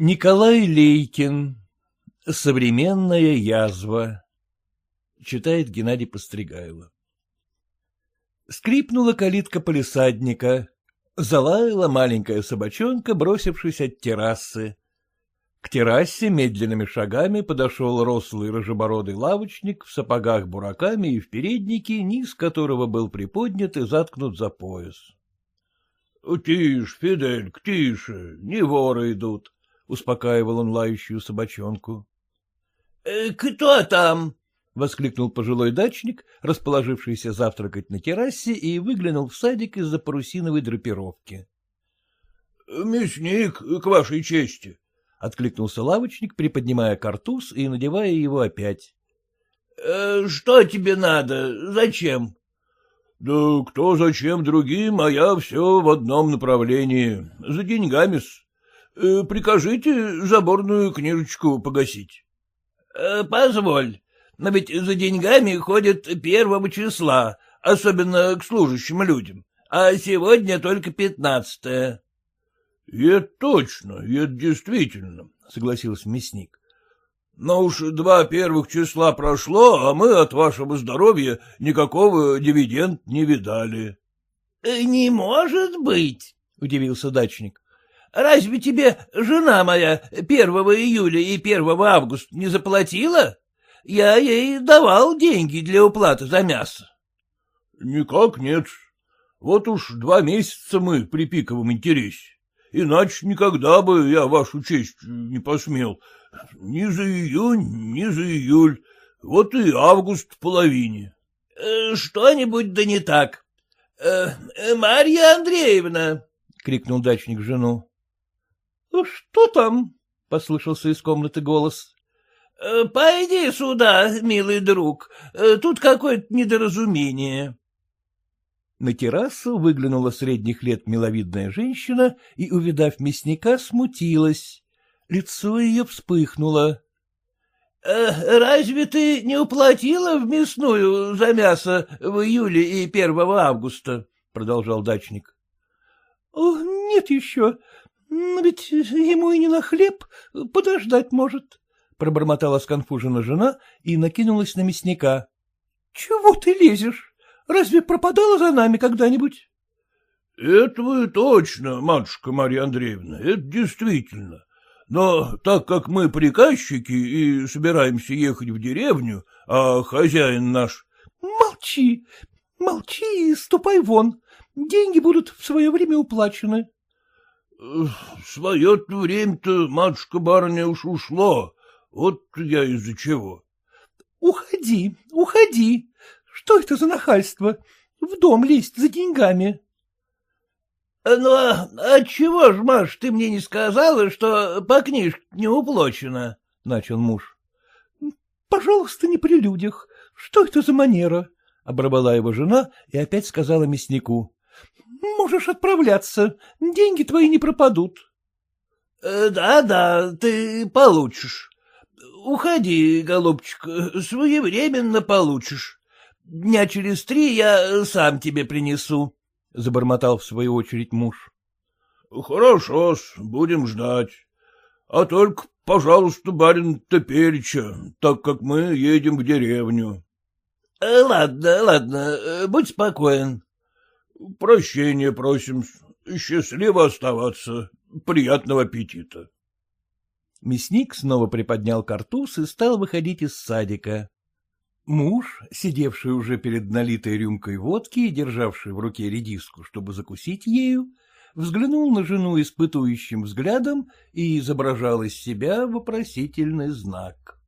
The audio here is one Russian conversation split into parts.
Николай Лейкин. Современная язва. Читает Геннадий Постригайло. Скрипнула калитка полисадника. Залаяла маленькая собачонка, бросившись от террасы. К террасе медленными шагами подошел рослый рыжебородый лавочник в сапогах бураками и в переднике, низ которого был приподнят и заткнут за пояс. — Тише, Фидельк, тише, не воры идут, — успокаивал он лающую собачонку. «Э, — Кто там? — воскликнул пожилой дачник, расположившийся завтракать на террасе, и выглянул в садик из-за парусиновой драпировки. — Мясник, к вашей чести, — откликнулся лавочник, приподнимая картуз и надевая его опять. «Э, — Что тебе надо? Зачем? — Да кто зачем другим, а я все в одном направлении. За деньгами-с. Э, прикажите заборную книжечку погасить. Э, — Позволь, но ведь за деньгами ходят первого числа, особенно к служащим людям, а сегодня только пятнадцатое. — Это точно, это действительно, — согласился мясник. — Но уж два первых числа прошло, а мы от вашего здоровья никакого дивиденд не видали. — Не может быть, — удивился дачник. — Разве тебе жена моя первого июля и первого августа не заплатила? Я ей давал деньги для уплаты за мясо. — Никак нет. Вот уж два месяца мы при пиковом интересе. Иначе никогда бы я вашу честь не посмел. Ни за июнь, ни за июль. Вот и август в половине. Э, — Что-нибудь да не так. Э, — Марья Андреевна! — крикнул дачник жену. — Что там? — послышался из комнаты голос. Э, — Пойди сюда, милый друг, э, тут какое-то недоразумение. На террасу выглянула средних лет миловидная женщина и, увидав мясника, смутилась. Лицо ее вспыхнуло. «Э, — Разве ты не уплатила в мясную за мясо в июле и 1 августа? — продолжал дачник. — Нет еще, но ведь ему и не на хлеб, подождать может, — пробормотала сконфужена жена и накинулась на мясника. — Чего ты лезешь? Разве пропадала за нами когда-нибудь? — Это вы точно, матушка Марья Андреевна, это действительно. Но так как мы приказчики и собираемся ехать в деревню, а хозяин наш... — Молчи, молчи и ступай вон. Деньги будут в свое время уплачены. — Свое время-то, матушка-барыня, уж ушло, вот я из-за чего. — Уходи, уходи. Что это за нахальство? В дом лезть за деньгами. — Ну, а отчего ж, Маш, ты мне не сказала, что по книжке не уплочено? — начал муж. — Пожалуйста, не при людях. Что это за манера? — оборвала его жена и опять сказала мяснику. — Можешь отправляться, деньги твои не пропадут. «Э, — Да-да, ты получишь. Уходи, голубчик, своевременно получишь. Дня через три я сам тебе принесу, — забормотал в свою очередь муж. — Хорошо будем ждать. А только, пожалуйста, барин Топерича, так как мы едем в деревню. Э, — Ладно, ладно, будь спокоен. — Прощения просим. Счастливо оставаться. Приятного аппетита. Мясник снова приподнял картуз и стал выходить из садика. Муж, сидевший уже перед налитой рюмкой водки и державший в руке редиску, чтобы закусить ею, взглянул на жену испытующим взглядом и изображал из себя вопросительный знак.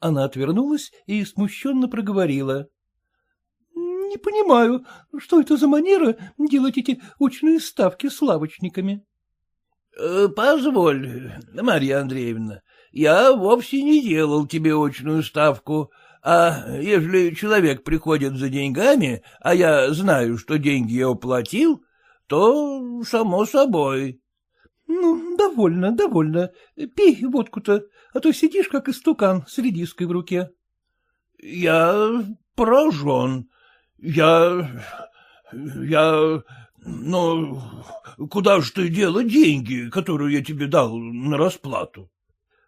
Она отвернулась и смущенно проговорила. — Не понимаю, что это за манера делать эти очные ставки с лавочниками? Э, — Позволь, Марья Андреевна, я вовсе не делал тебе очную ставку, а ежели человек приходит за деньгами, а я знаю, что деньги я уплатил, то само собой. — Ну, довольно, довольно. Пей водку-то, а то сидишь, как истукан, с редиской в руке. — Я поражен. Я... я... Но куда же ты дела деньги, которые я тебе дал на расплату?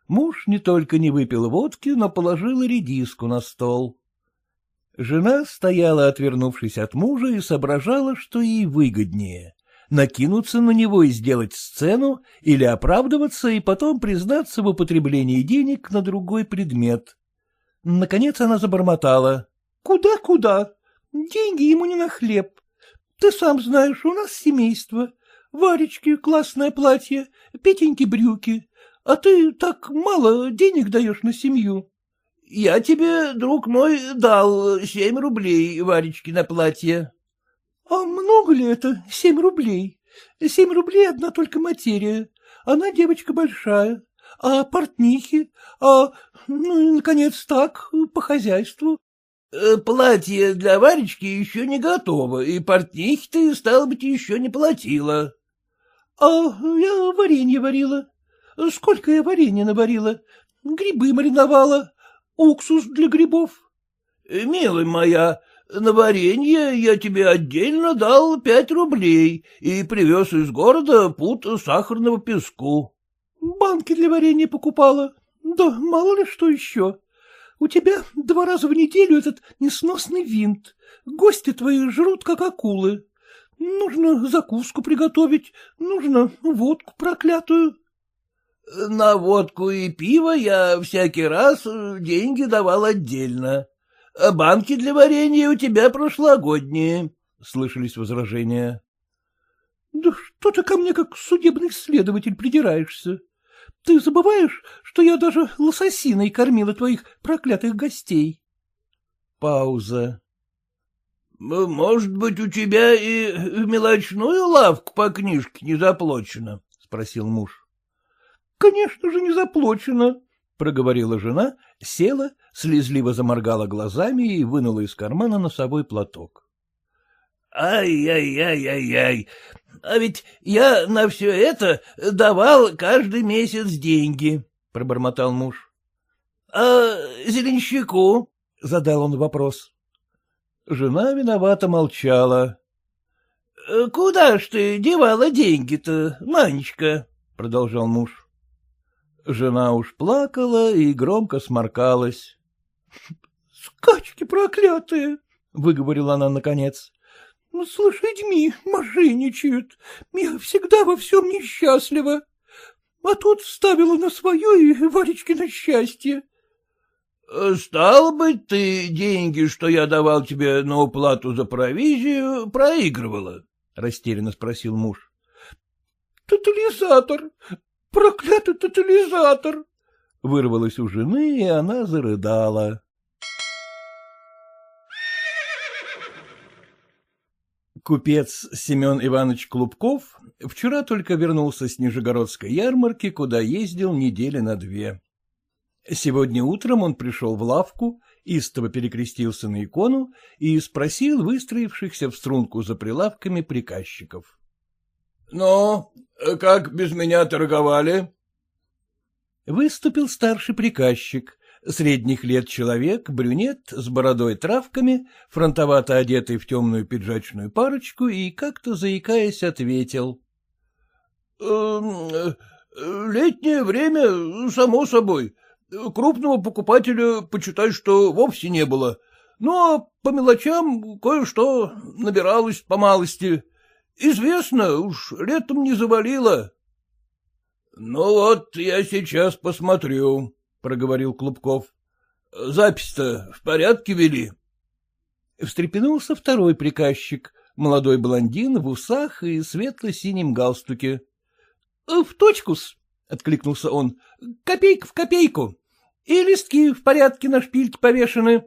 Муж не только не выпил водки, но положил редиску на стол. Жена стояла, отвернувшись от мужа, и соображала, что ей выгоднее — накинуться на него и сделать сцену, или оправдываться и потом признаться в употреблении денег на другой предмет. Наконец она забормотала. «Куда, куда? Деньги ему не на хлеб. Ты сам знаешь, у нас семейство. Варечки, классное платье, Петеньки брюки. А ты так мало денег даешь на семью. Я тебе, друг мой, дал семь рублей Варечки на платье. — А много ли это, семь рублей? Семь рублей одна только материя. Она девочка большая. А портнихи? А, ну наконец, так, по хозяйству. Э, — Платье для Варечки еще не готово, и портнихи ты, стало быть, еще не платила. — А я варенье варила. Сколько я варенья наварила? Грибы мариновала, уксус для грибов. — Милая моя, на варенье я тебе отдельно дал пять рублей и привез из города пут сахарного песку. — Банки для варенья покупала. Да мало ли что еще. У тебя два раза в неделю этот несносный винт. Гости твои жрут, как акулы. Нужно закуску приготовить, нужно водку проклятую. На водку и пиво я всякий раз деньги давал отдельно. Банки для варенья у тебя прошлогодние, — слышались возражения. — Да что ты ко мне как судебный следователь придираешься? Ты забываешь, что я даже лососиной кормила твоих проклятых гостей? Пауза. — Может быть, у тебя и в мелочную лавку по книжке не заплачено? — спросил муж. Конечно же, не заплачено, — проговорила жена, села, слезливо заморгала глазами и вынула из кармана носовой платок. «Ай-яй-яй-яй-яй! А ведь я на все это давал каждый месяц деньги», — пробормотал муж. «А зеленщику?» — задал он вопрос. Жена виновато молчала. «Куда ж ты девала деньги-то, Манечка?» — продолжал муж. Жена уж плакала и громко сморкалась. — Скачки проклятые! — выговорила она наконец. — С лошадьми мошенничают. Я всегда во всем несчастлива. А тут ставила на свое и Варечкино счастье. — Стал быть, ты деньги, что я давал тебе на уплату за провизию, проигрывала? — растерянно спросил муж. — Тотализатор. Проклятый тотализатор! — вырвалось у жены, и она зарыдала. Купец Семен Иванович Клубков вчера только вернулся с Нижегородской ярмарки, куда ездил недели на две. Сегодня утром он пришел в лавку, истово перекрестился на икону и спросил выстроившихся в струнку за прилавками приказчиков. — Ну, как без меня торговали? Выступил старший приказчик, средних лет человек, брюнет, с бородой травками, фронтовато одетый в темную пиджачную парочку и, как-то заикаясь, ответил. «Эм, — Летнее время, само собой. Крупного покупателя, почитай, что вовсе не было. А по мелочам кое-что набиралось по малости. Известно, уж летом не завалило. — Ну вот, я сейчас посмотрю, — проговорил Клубков. — Запись-то в порядке вели? Встрепенулся второй приказчик, молодой блондин в усах и светло-синем галстуке. — В точку-с, — откликнулся он, — копейка в копейку. И листки в порядке на шпильке повешены.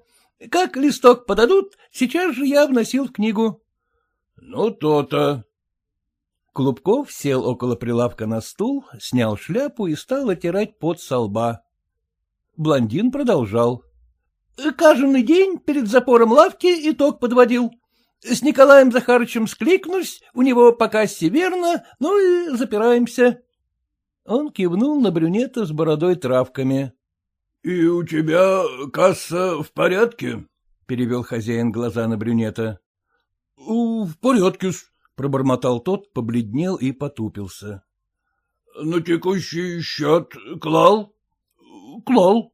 Как листок подадут, сейчас же я вносил в книгу. — Ну, то-то. Клубков сел около прилавка на стул, снял шляпу и стал отирать пот со лба. Блондин продолжал. — Каждый день перед запором лавки итог подводил. С Николаем Захарычем скликнусь, у него пока северно, ну и запираемся. Он кивнул на брюнета с бородой травками. — И у тебя касса в порядке? — перевел хозяин глаза на брюнета. — В порядке-с, — пробормотал тот, побледнел и потупился. — На текущий счет клал? — Клал.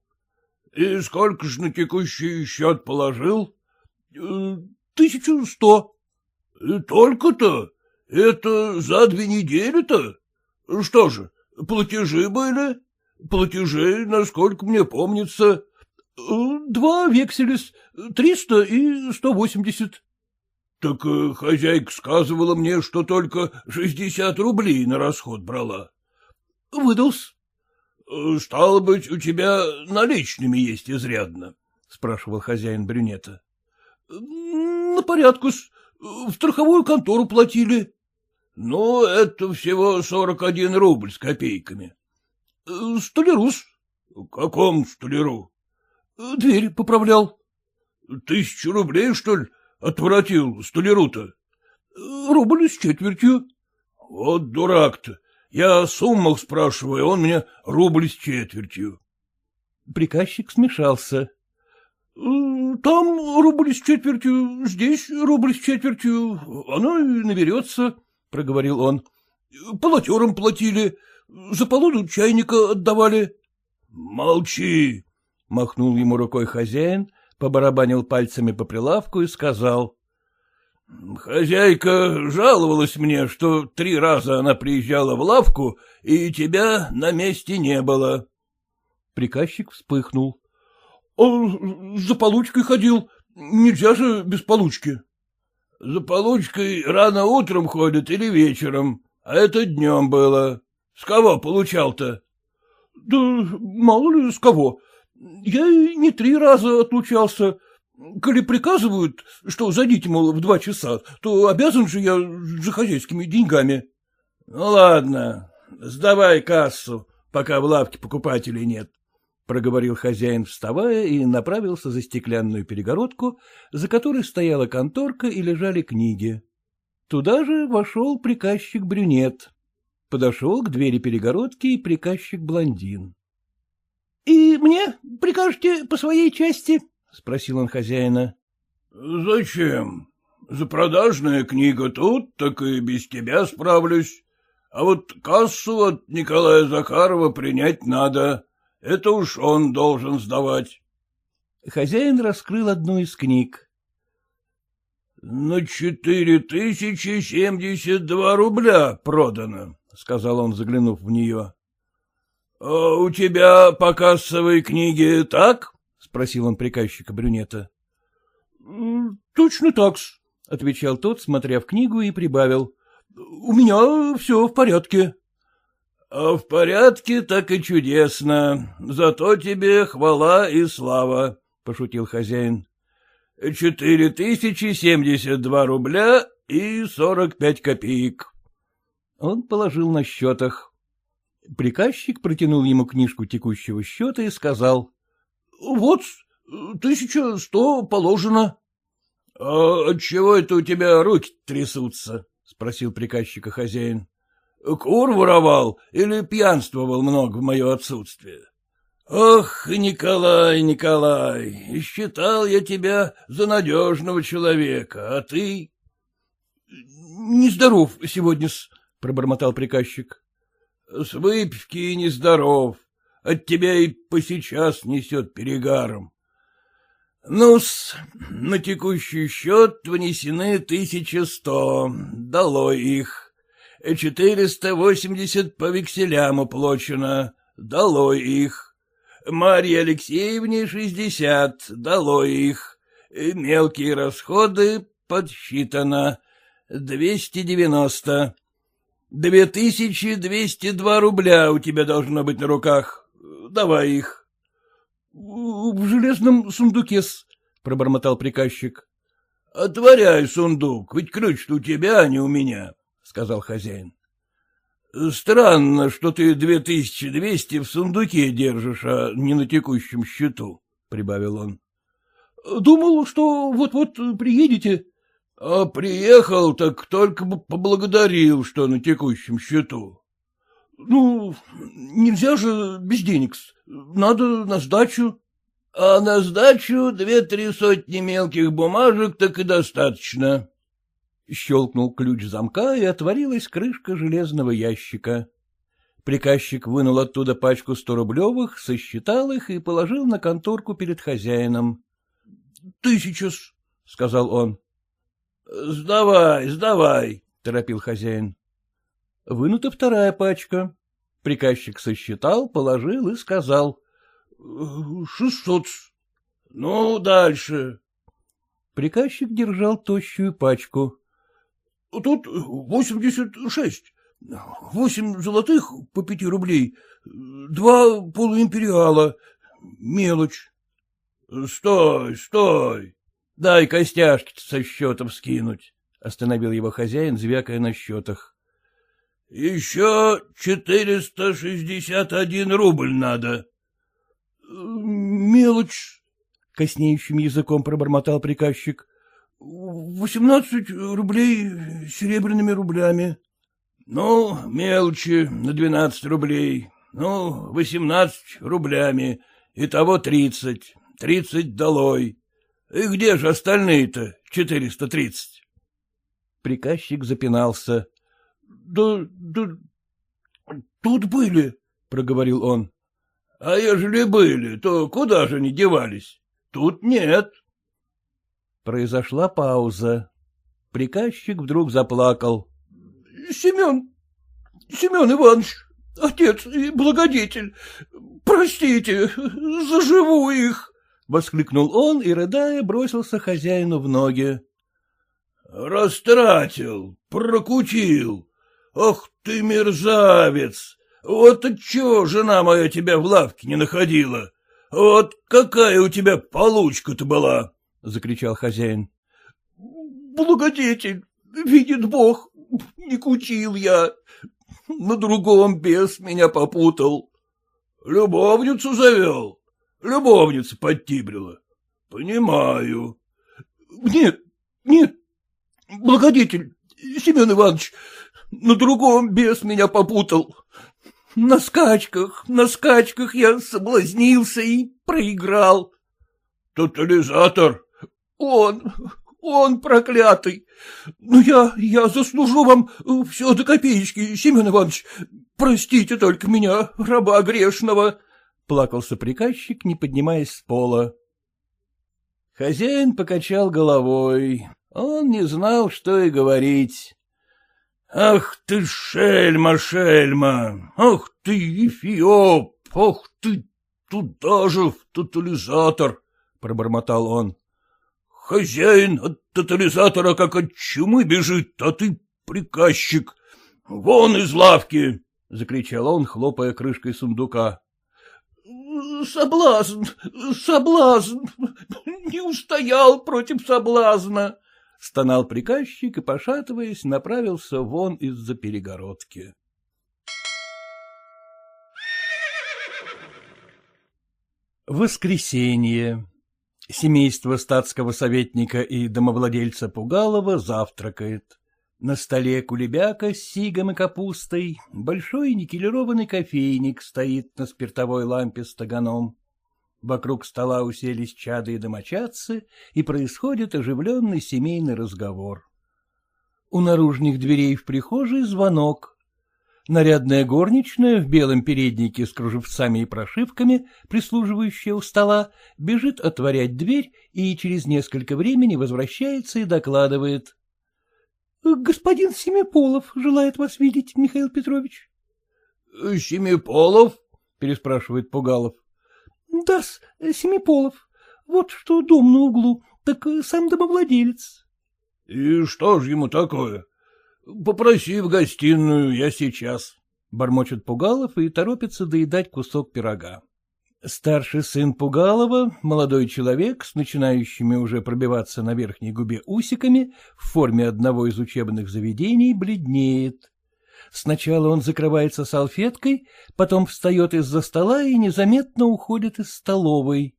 — И сколько ж на текущий счет положил? Э, — Тысячу сто. — Только-то? Это за две недели-то? Что же, платежи были? Платежи, насколько мне помнится... Э, — Два векселес, триста и сто восемьдесят. — Так э, хозяйка сказывала мне, что только шестьдесят рублей на расход брала. — Выдался. — Стало быть, у тебя наличными есть изрядно? — спрашивал хозяин брюнета. — На порядку-с. В страховую контору платили. — Ну, это всего сорок один рубль с копейками. — Столярус. — Каком столяру? — Дверь поправлял. — Тысячу рублей, что ли, отворотил столяру-то? — Рубль с четвертью. — Вот дурак-то. Я о суммах спрашиваю, он мне рубль с четвертью. Приказчик смешался. — Там рубль с четвертью, здесь рубль с четвертью, оно и наберется, — проговорил он. — Полотерам платили, за полоду чайника отдавали. — Молчи, — махнул ему рукой хозяин, побарабанил пальцами по прилавку и сказал. — Хозяйка жаловалась мне, что три раза она приезжала в лавку, и тебя на месте не было. Приказчик вспыхнул. — За получкой ходил. Нельзя же без получки. — За получкой рано утром ходят или вечером, а это днем было. С кого получал-то? — Да мало ли с кого. Я не три раза отлучался. Коли приказывают, что зайдите, мол, в два часа, то обязан же я за хозяйскими деньгами. — Ну, ладно, сдавай кассу, пока в лавке покупателей нет, — проговорил хозяин, вставая, и направился за стеклянную перегородку, за которой стояла конторка и лежали книги. Туда же вошел приказчик-брюнет. Подошел к двери перегородки и приказчик-блондин. — И мне прикажете по своей части? — спросил он хозяина. — Зачем? Запродажная книга тут, так и без тебя справлюсь. А вот кассу от Николая Захарова принять надо. Это уж он должен сдавать. Хозяин раскрыл одну из книг. — На четыре тысячи семьдесят два рубля продано, — сказал он, заглянув в нее. — А у тебя по кассовой книге так? — спросил он приказчика брюнета. — Точно так-с, — отвечал тот, смотря в книгу, и прибавил. — У меня все в порядке. — А в порядке так и чудесно. Зато тебе хвала и слава, — пошутил хозяин. — Четыре тысячи семьдесят два рубля и сорок пять копеек. Он положил на счетах. Приказчик протянул ему книжку текущего счета и сказал. — Вот, тысяча сто положено. — А отчего это у тебя руки трясутся? — спросил приказчика хозяин. — Кур воровал или пьянствовал много в мое отсутствие? — Ох, Николай, Николай, считал я тебя за надежного человека, а ты... — Нездоров сегодня-с, — пробормотал приказчик. — С выпивки нездоров, от тебя и посейчас несет перегаром. Ну-с, на текущий счет внесены тысяча сто, долой их. Четыреста восемьдесят по векселям уплочено, долой их. Марье Алексеевне шестьдесят, долой их. Мелкие расходы подсчитано, двести девяносто. Две тысячи двести два рубля у тебя должно быть на руках. Давай их. — В железном сундуке-с, — пробормотал приказчик. — Отворяй сундук, ведь ключ-то у тебя, а не у меня, — сказал хозяин. — Странно, что ты две тысячи двести в сундуке держишь, а не на текущем счету, — прибавил он. — Думал, что вот-вот приедете. — А приехал, так только бы поблагодарил, что на текущем счету. — Ну, нельзя же без денег -с. Надо на сдачу. — А на сдачу две-три сотни мелких бумажек так и достаточно. — Щелкнул ключ замка, и отворилась крышка железного ящика. Приказчик вынул оттуда пачку сторублевых, сосчитал их и положил на конторку перед хозяином. — Тысяча-с, — сказал он. — Сдавай, сдавай, — торопил хозяин. Вынута вторая пачка. Приказчик сосчитал, положил и сказал. — Шестьсот. — Ну, дальше. Приказчик держал тощую пачку. — Тут восемьдесят шесть. Восемь золотых по пяти рублей, два полуимпериала, мелочь. — Стой, стой, дай костяшки со счетом скинуть, — остановил его хозяин, звякая на счетах. — Еще четыреста шестьдесят один рубль надо. — Мелочь, — коснеющим языком пробормотал приказчик. — Восемнадцать рублей серебряными рублями. Ну, мелочи на двенадцать рублей, ну, восемнадцать рублями, итого тридцать, тридцать долой. И где же остальные-то четыреста тридцать? Приказчик запинался. — Да, да, тут были, — проговорил он. — А ежели были, то куда же они девались? Тут нет. Произошла пауза. Приказчик вдруг заплакал. — Семен, Семен Иванович, отец и благодетель, простите, заживу их! — воскликнул он и, рыдая, бросился хозяину в ноги. — Растратил, прокутил. Ах ты, мерзавец! Вот отчего жена моя тебя в лавке не находила? Вот какая у тебя получка-то была! — закричал хозяин. — Благодетель, видит Бог, не кутил я. На другом бес меня попутал. Любовницу завел. Любовница подтибрила. Понимаю. Нет, нет, благодетель, Семен Иванович, на другом бес меня попутал. На скачках, на скачках я соблазнился и проиграл. Тотализатор? Он, он проклятый. Ну, я, я заслужу вам все до копеечки, Семен Иванович. Простите только меня, раба грешного, — плакался приказчик, не поднимаясь с пола. Хозяин покачал головой. Он не знал, что и говорить. — Ах ты, шельма, шельма! Ах ты, Эфиоп! Ах ты, туда же, в тотализатор! — пробормотал он. Хозяин от тотализатора как от чумы бежит, а ты приказчик. Вон из лавки! — закричал он, хлопая крышкой сундука. — Соблазн, соблазн, не устоял против соблазна, — стонал приказчик и, пошатываясь, направился вон из-за перегородки. Воскресенье. Семейство статского советника и домовладельца Пугалова завтракает. На столе кулебяка с сигом и капустой, большой никелированный кофейник стоит на спиртовой лампе с таганом. Вокруг стола уселись чады и домочадцы, и происходит оживленный семейный разговор. У наружных дверей в прихожей звонок. Нарядная горничная в белом переднике с кружевцами и прошивками, прислуживающая у стола, бежит отворять дверь и через несколько времени возвращается и докладывает. — Господин Семиполов желает вас видеть, Михаил Петрович. — Семиполов? — переспрашивает Пугалов. — Да-с, Семиполов. Вот что дом на углу, так сам домовладелец. — И что ж ему такое? — Попроси в гостиную, я сейчас, — бормочет Пугалов и торопится доедать кусок пирога. Старший сын Пугалова, молодой человек с начинающими уже пробиваться на верхней губе усиками, в форме одного из учебных заведений, бледнеет. Сначала он закрывается салфеткой, потом встает из-за стола и незаметно уходит из столовой.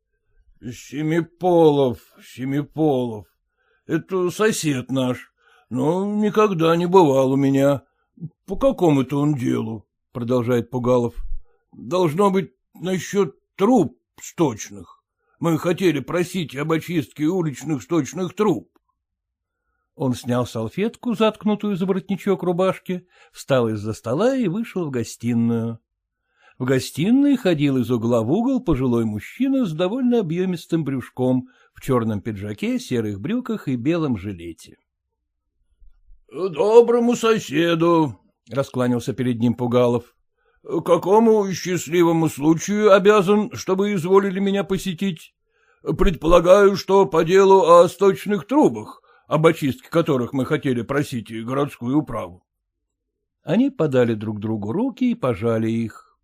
— Семиполов, Семиполов, это сосед наш, но никогда не бывал у меня. По какому это он делу? — продолжает Пугалов. — Должно быть насчет труб сточных. Мы хотели просить об очистке уличных сточных труб. Он снял салфетку, заткнутую за воротничок рубашки, встал из-за стола и вышел в гостиную. В гостиной ходил из угла в угол пожилой мужчина с довольно объемистым брюшком, в черном пиджаке, серых брюках и белом жилете. — Доброму соседу, — раскланялся перед ним Пугалов. — Какому счастливому случаю обязан, чтобы изволили меня посетить? Предполагаю, что по делу о сточных трубах, об очистке которых мы хотели просить городскую управу. Они подали друг другу руки и пожали их.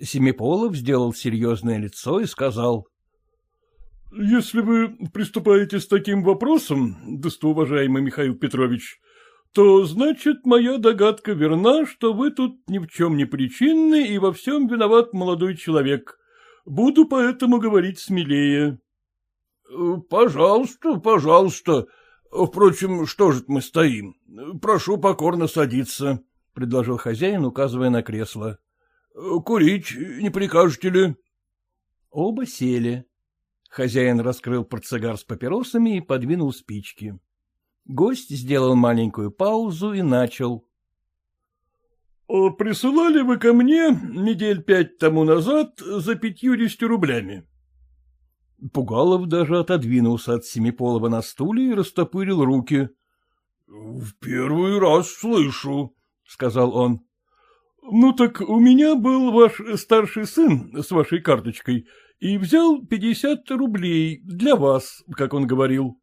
Семиполов сделал серьезное лицо и сказал. — Если вы приступаете с таким вопросом, достоуважаемый Михаил Петрович, то, значит, моя догадка верна, что вы тут ни в чем не причинны и во всем виноват молодой человек. Буду поэтому говорить смелее. — Пожалуйста, пожалуйста. Впрочем, что же мы стоим? Прошу покорно садиться, — предложил хозяин, указывая на кресло. — Курить не прикажете ли? Оба сели. Хозяин раскрыл портсигар с папиросами и подвинул спички. Гость сделал маленькую паузу и начал. — Присылали вы ко мне недель пять тому назад за пятьюдесятью рублями. Пугалов даже отодвинулся от Семиполова на стуле и растопырил руки. — В первый раз слышу, — сказал он. — Ну так у меня был ваш старший сын с вашей карточкой и взял пятьдесят рублей для вас, как он говорил.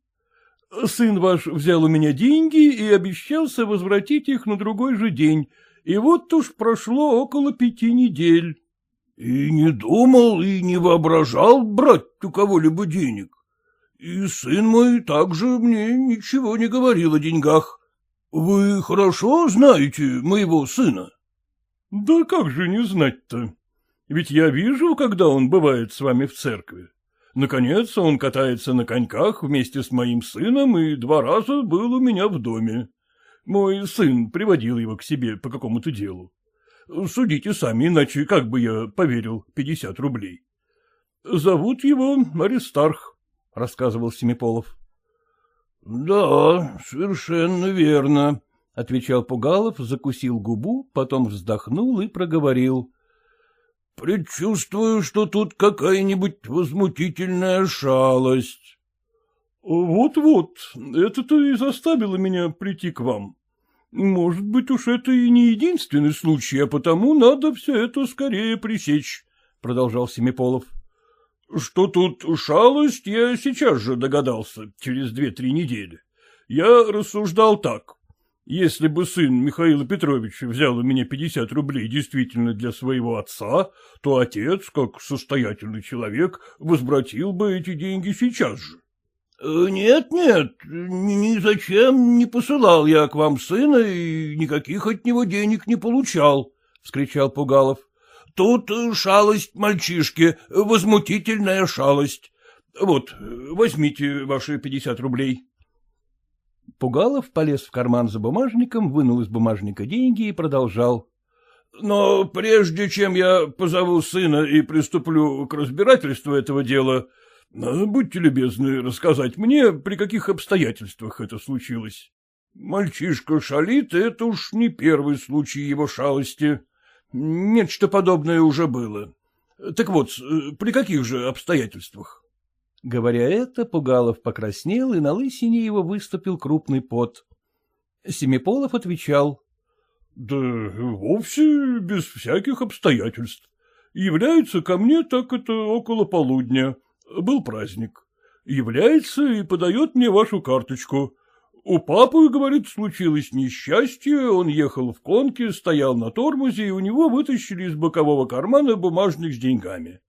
Сын ваш взял у меня деньги и обещался возвратить их на другой же день, и вот уж прошло около пяти недель. — И не думал, и не воображал брать у кого-либо денег. И сын мой также мне ничего не говорил о деньгах. Вы хорошо знаете моего сына? — Да как же не знать-то? Ведь я вижу, когда он бывает с вами в церкви. Наконец, он катается на коньках вместе с моим сыном и два раза был у меня в доме. Мой сын приводил его к себе по какому-то делу. Судите сами, иначе как бы я поверил пятьдесят рублей. Зовут его Аристарх, — рассказывал Семиполов. — Да, совершенно верно, — отвечал Пугалов, закусил губу, потом вздохнул и проговорил. Предчувствую, что тут какая-нибудь возмутительная шалость. Вот — Вот-вот, это-то и заставило меня прийти к вам. Может быть, уж это и не единственный случай, а потому надо все это скорее пресечь, — продолжал Семиполов. — Что тут шалость, я сейчас же догадался, через две-три недели. Я рассуждал так. Если бы сын Михаила Петровича взял у меня пятьдесят рублей действительно для своего отца, то отец, как состоятельный человек, возвратил бы эти деньги сейчас же. Э, — Нет, нет, ни зачем не посылал я к вам сына и никаких от него денег не получал, — вскричал Пугалов. — Тут шалость мальчишки, возмутительная шалость. Вот, возьмите ваши пятьдесят рублей. Пугалов полез в карман за бумажником, вынул из бумажника деньги и продолжал. — Но прежде чем я позову сына и приступлю к разбирательству этого дела, будьте любезны рассказать мне, при каких обстоятельствах это случилось. Мальчишка шалит, и это уж не первый случай его шалости. Нечто подобное уже было. Так вот, при каких же обстоятельствах? Говоря это, Пугалов покраснел, и на лысине его выступил крупный пот. Семиполов отвечал. — Да вовсе без всяких обстоятельств. Является ко мне так это около полудня. Был праздник. Является и подает мне вашу карточку. У папы, говорит, случилось несчастье, он ехал в конке, стоял на тормозе, и у него вытащили из бокового кармана бумажник с деньгами.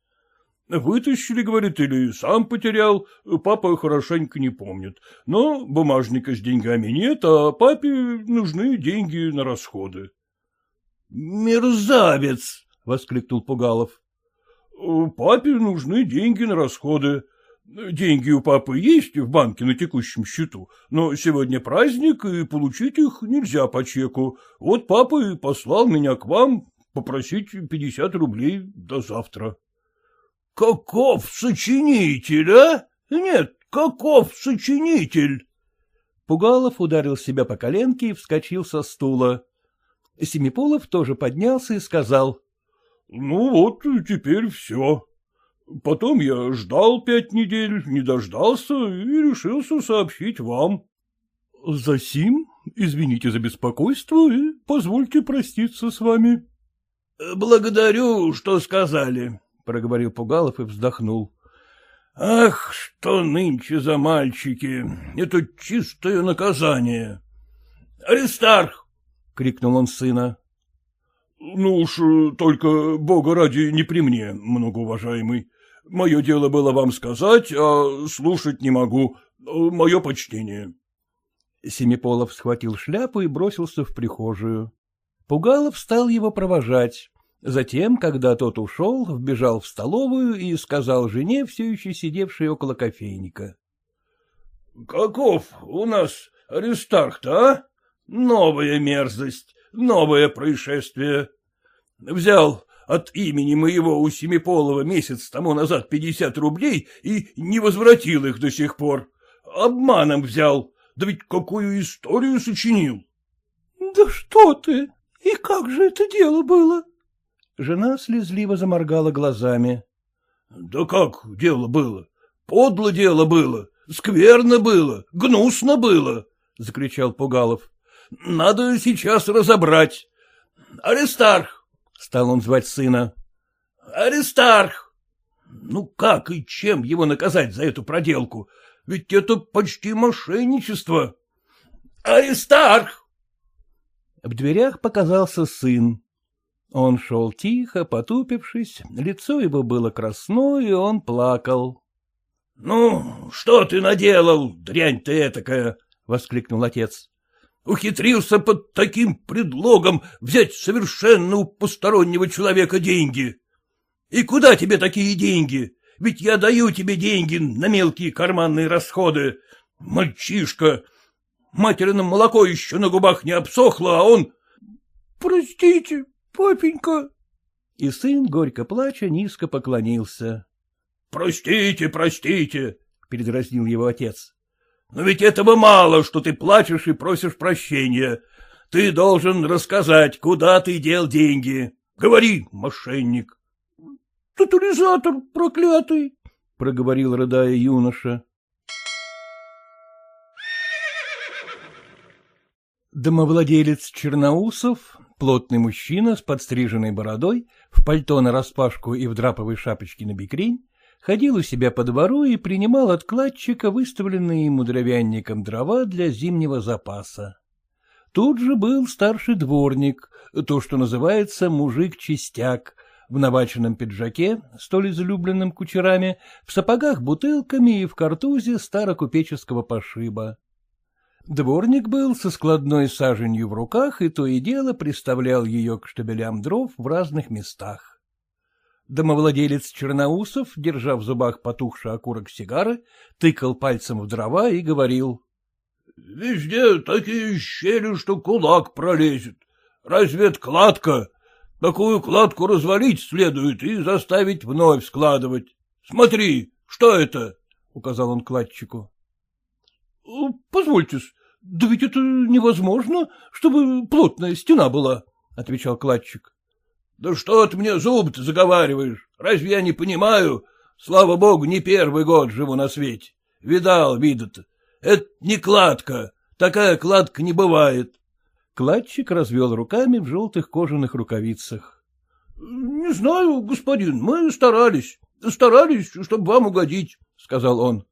Вытащили, говорит, или сам потерял, папа хорошенько не помнит. Но бумажника с деньгами нет, а папе нужны деньги на расходы. — Мерзавец! — воскликнул Пугалов. — Папе нужны деньги на расходы. Деньги у папы есть в банке на текущем счету, но сегодня праздник, и получить их нельзя по чеку. Вот папа и послал меня к вам попросить пятьдесят рублей до завтра. — Каков сочинитель, а? Нет, каков сочинитель? Пугалов ударил себя по коленке и вскочил со стула. Семиполов тоже поднялся и сказал. — Ну вот, теперь все. Потом я ждал пять недель, не дождался и решился сообщить вам. — Засим, извините за беспокойство и позвольте проститься с вами. — Благодарю, что сказали, — проговорил Пугалов и вздохнул. — Ах, что нынче за мальчики! Это чистое наказание! — Аристарх! — крикнул он сына. — Ну уж только, бога ради, не при мне, многоуважаемый. Мое дело было вам сказать, а слушать не могу. Мое почтение. Семиполов схватил шляпу и бросился в прихожую. Пугалов стал его провожать. Затем, когда тот ушел, вбежал в столовую и сказал жене, все еще сидевшей около кофейника. — Каков у нас Аристарх-то, а? Новая мерзость, новое происшествие. Взял от имени моего у Семиполова месяц тому назад пятьдесят рублей и не возвратил их до сих пор. Обманом взял, да ведь какую историю сочинил. — Да что ты! И как же это дело было? Жена слезливо заморгала глазами. — Да как дело было? Подло дело было, скверно было, гнусно было, — закричал Пугалов. — Надо сейчас разобрать. Аристарх! — стал он звать сына. — Аристарх! Ну как и чем его наказать за эту проделку? Ведь это почти мошенничество. Аристарх! В дверях показался сын. Он шел тихо, потупившись, лицо его было красно, и он плакал. — Ну, что ты наделал, дрянь ты этакая? — воскликнул отец. — Ухитрился под таким предлогом взять совершенно у постороннего человека деньги. И куда тебе такие деньги? Ведь я даю тебе деньги на мелкие карманные расходы. Мальчишка, материно молоко еще на губах не обсохло, а он... — Простите, Папенька! И сын, горько плача, низко поклонился. — Простите, простите, — передразнил его отец. — Но ведь этого мало, что ты плачешь и просишь прощения. Ты должен рассказать, куда ты дел деньги. Говори, мошенник. — Тотализатор проклятый, — проговорил, рыдая юноша. Домовладелец Черноусов Плотный мужчина с подстриженной бородой, в пальто нараспашку и в драповой шапочке на бикрень, ходил у себя по двору и принимал от кладчика выставленные ему дровянником дрова для зимнего запаса. Тут же был старший дворник, то, что называется мужик-чистяк, в наваченном пиджаке, столь излюбленным кучерами, в сапогах бутылками и в картузе старокупеческого пошиба. Дворник был со складной саженью в руках и то и дело приставлял ее к штабелям дров в разных местах. Домовладелец Черноусов, держа в зубах потухший окурок сигары, тыкал пальцем в дрова и говорил. — Везде такие щели, что кулак пролезет. Разве это кладка? Такую кладку развалить следует и заставить вновь складывать. Смотри, что это? — указал он кладчику. — Позвольте, да ведь это невозможно, чтобы плотная стена была, — отвечал кладчик. — Да что ты мне зуб заговариваешь? Разве я не понимаю? Слава богу, не первый год живу на свете. Видал, вида-то. Это не кладка. Такая кладка не бывает. Кладчик развел руками в желтых кожаных рукавицах. — Не знаю, господин, мы старались. Старались, чтобы вам угодить, — сказал он.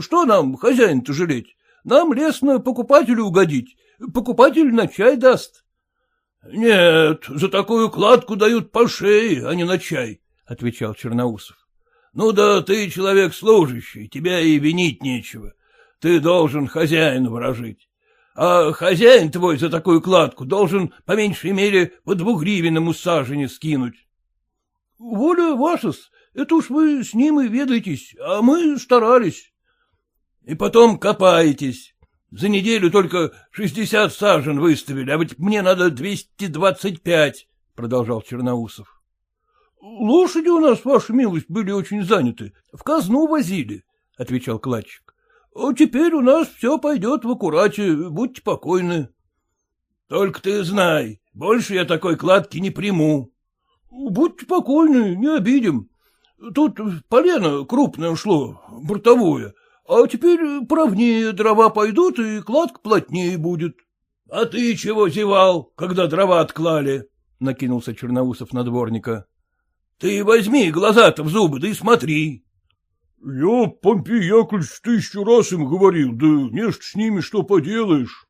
Что нам, хозяин-то, жалеть? Нам лестно покупателю угодить. Покупатель на чай даст. — Нет, за такую кладку дают по шее, а не на чай, — отвечал Черноусов. — Ну да ты человек служащий, тебя и винить нечего. Ты должен хозяину ворожить. А хозяин твой за такую кладку должен по меньшей мере по двугривенному сажене скинуть. — Воля ваша это уж вы с ним и ведаетесь, а мы старались. И потом копаетесь. За неделю только шестьдесят сажен выставили, а ведь мне надо двести двадцать пять, — продолжал Черноусов. — Лошади у нас, ваша милость, были очень заняты, в казну возили, — отвечал кладчик. — А теперь у нас все пойдет в аккурате, будьте покойны. Только ты знай, больше я такой кладки не приму. Будьте покойны, не обидим. Тут полено крупное ушло, бортовое, а теперь правнее дрова пойдут, и кладка плотнее будет. — А ты чего зевал, когда дрова отклали? — накинулся Черноусов на дворника. — Ты возьми глаза-то в зубы, да и смотри. — Я, Помпей Яковлевич, тысячу раз им говорил, да не ж с ними что поделаешь.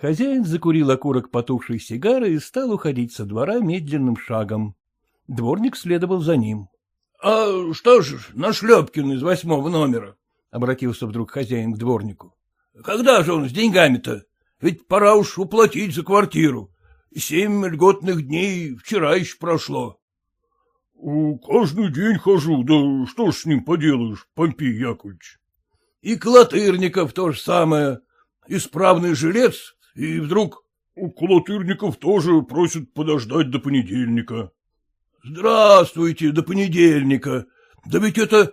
Хозяин закурил окурок потухшей сигары и стал уходить со двора медленным шагом. Дворник следовал за ним. — А что ж на Шлепкин из восьмого номера? — обратился вдруг хозяин к дворнику. — Когда же он с деньгами-то? Ведь пора уж уплатить за квартиру. Семь льготных дней вчера еще прошло. — Каждый день хожу, да что ж с ним поделаешь, Помпей Яковлевич? — И Колотырников то же самое. Исправный жилец и вдруг... У Колотырников тоже просят подождать до понедельника. — Здравствуйте, до понедельника. Да ведь это...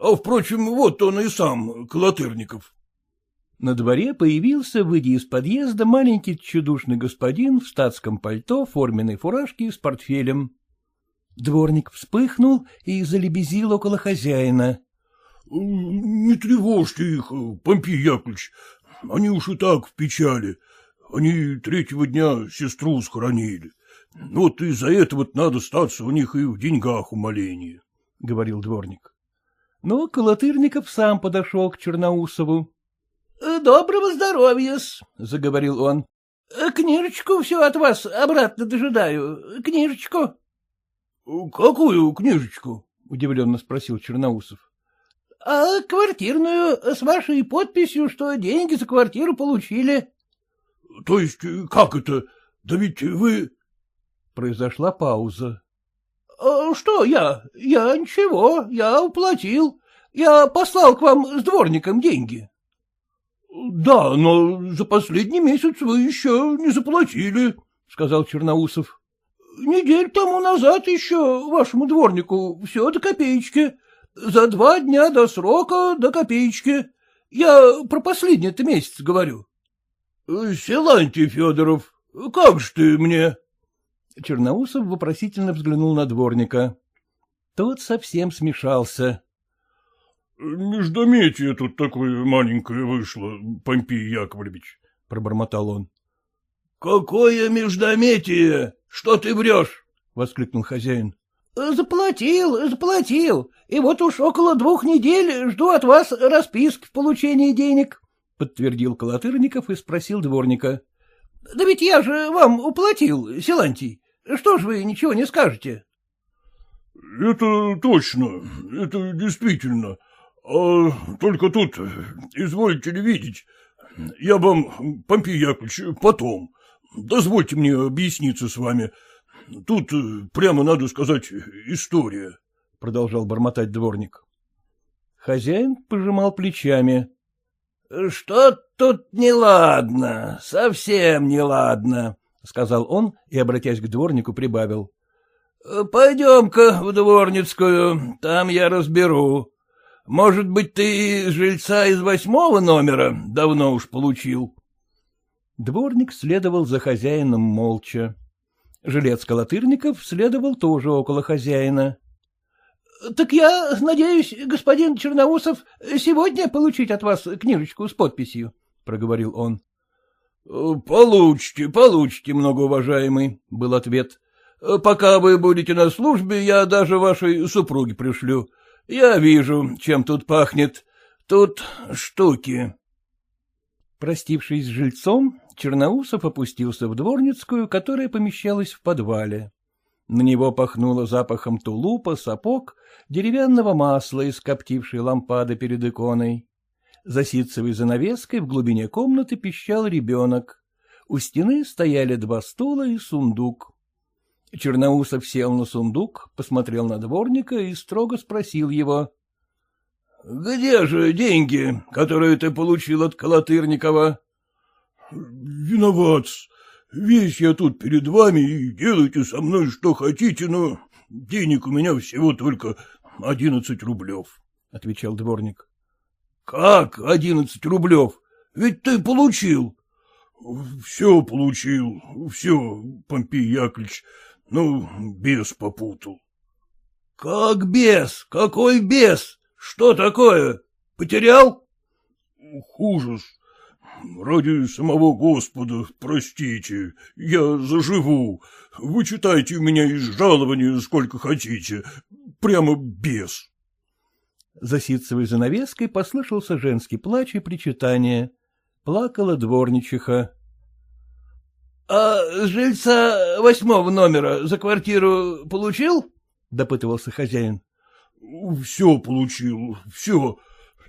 А, впрочем, вот он и сам, Колотырников. На дворе появился, выйдя из подъезда, маленький чудушный господин в статском пальто, форменной фуражке и с портфелем. Дворник вспыхнул и залебезил около хозяина. — Не тревожьте их, Помпей Яковлевич, они уж и так в печали. Они третьего дня сестру схоронили. Вот из-за этого надо статься у них и в деньгах умоление, — говорил дворник. Но Колотырников сам подошел к Черноусову. — Доброго здоровья-с, — заговорил он. — Книжечку все от вас обратно дожидаю. Книжечку. — Какую книжечку? — удивленно спросил Черноусов. — А квартирную, с вашей подписью, что деньги за квартиру получили. — То есть как это? Да ведь вы... Произошла пауза. А — Что я? Я ничего, я уплатил. Я послал к вам с дворником деньги. — Да, но за последний месяц вы еще не заплатили, — сказал Черноусов. — Недель тому назад еще вашему дворнику все до копеечки. За два дня до срока до копеечки. Я про последний-то месяц говорю. — Силантий Федоров, как же ты мне? Черноусов вопросительно взглянул на дворника. Тот совсем смешался. — Междометие тут такое маленькое вышло, Помпей Яковлевич, — пробормотал он. — Какое междометие? Что ты врешь? — воскликнул хозяин. — Заплатил, заплатил, и вот уж около двух недель жду от вас расписки в получении денег, — подтвердил Колотырников и спросил дворника. — Да ведь я же вам уплатил, Силантий. Что ж вы ничего не скажете? — Это точно, это действительно. А только тут, извольте ли видеть, я вам, Помпей Яковлевич, потом. Дозвольте мне объясниться с вами. Тут, прямо надо сказать, история, — продолжал бормотать дворник. Хозяин пожимал плечами. — Что тут неладно, совсем неладно, — сказал он и, обратясь к дворнику, прибавил. — Пойдем-ка в дворницкую, там я разберу. Может быть, ты жильца из восьмого номера давно уж получил? Дворник следовал за хозяином молча. Жилец Колотырников следовал тоже около хозяина. — Так я надеюсь, господин Черноусов, сегодня получить от вас книжечку с подписью, — проговорил он. — Получите, получите, многоуважаемый, — был ответ. — Пока вы будете на службе, я даже вашей супруге пришлю. Я вижу, чем тут пахнет. Тут штуки. Простившись с жильцом, Черноусов опустился в дворницкую, которая помещалась в подвале. На него пахнуло запахом тулупа, сапог, деревянного масла из коптившей лампады перед иконой. За ситцевой занавеской в глубине комнаты пищал ребенок. У стены стояли два стула и сундук. Черноусов сел на сундук, посмотрел на дворника и строго спросил его. — Где же деньги, которые ты получил от Колотырникова? — Виноват. Весь я тут перед вами и делайте со мной что хотите, но денег у меня всего только одиннадцать рублев, — отвечал дворник. Как одиннадцать рублев? Ведь ты получил. — Все получил, все, Помпей Яковлевич, ну, бес попутал. — Как бес? Какой бес? Что такое? Потерял? — Хуже Ради самого Господа, простите, я заживу. Вычитайте у меня из жалования сколько хотите. Прямо без. За ситцевой занавеской послышался женский плач и причитание. Плакала дворничиха. — А жильца восьмого номера за квартиру получил? — допытывался хозяин. — Все получил, все.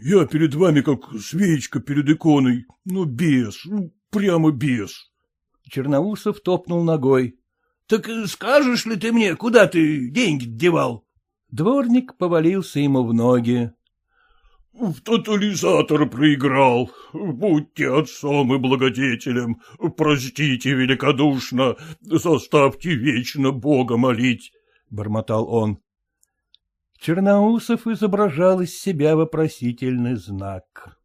Я перед вами как свечка перед иконой, ну, без, ну, прямо без. Черноусов топнул ногой. — Так скажешь ли ты мне, куда ты деньги девал? Дворник повалился ему в ноги. — В тотализатор проиграл. Будьте отцом и благодетелем. Простите великодушно. Заставьте вечно Бога молить, — бормотал он. Черноусов изображал из себя вопросительный знак.